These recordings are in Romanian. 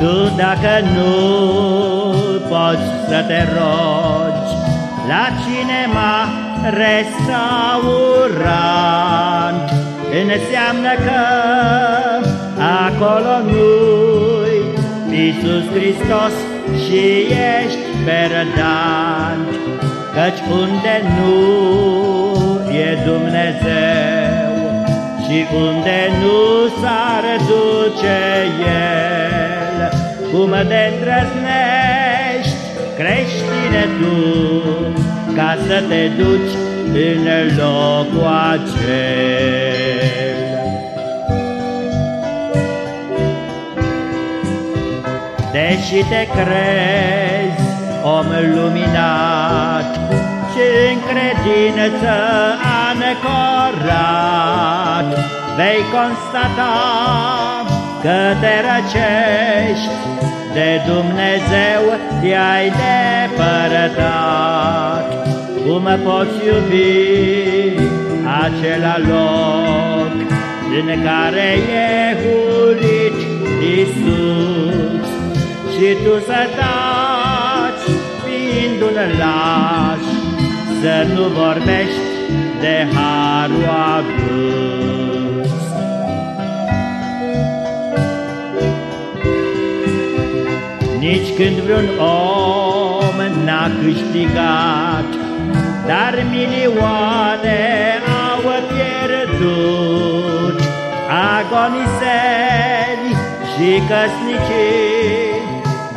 Tu dacă nu poți să te rogi La cinema restaurant Înseamnă că acolo nu-i Iisus Hristos și ești perdant Căci unde nu e Dumnezeu Și unde nu s-ar duce El Cum de îndrăznești creștine tu Ca să te duci în locul acel Deși te crezi om luminat Și în credință anecorat Vei constata că te răcești De Dumnezeu te-ai depărtat Cum poți iubi acela loc În care e hulit Iisus? Și tu să taci fiind un laș Să nu vorbești de harul adus Nici când vreun om n-a câștigat Dar milioane au pierdut. Agoniseri și căsnicii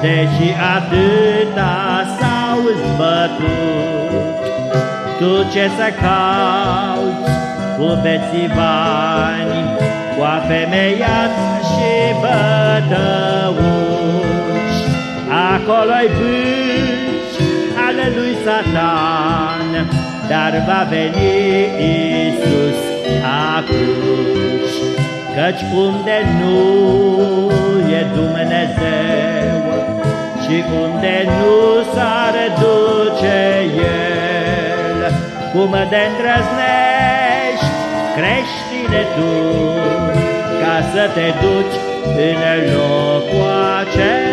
Deși atâta s-au zbătut. Tu ce să cauți cu beții bani Cu afemeiați și bătăuși Acolo-i vâci ale lui Satan Dar va veni Iisus acuși. Căci unde nu e Dumnezeu Și unde nu s-ar duce El Cum de îndrăznești creștine tu Ca să te duci în locul acela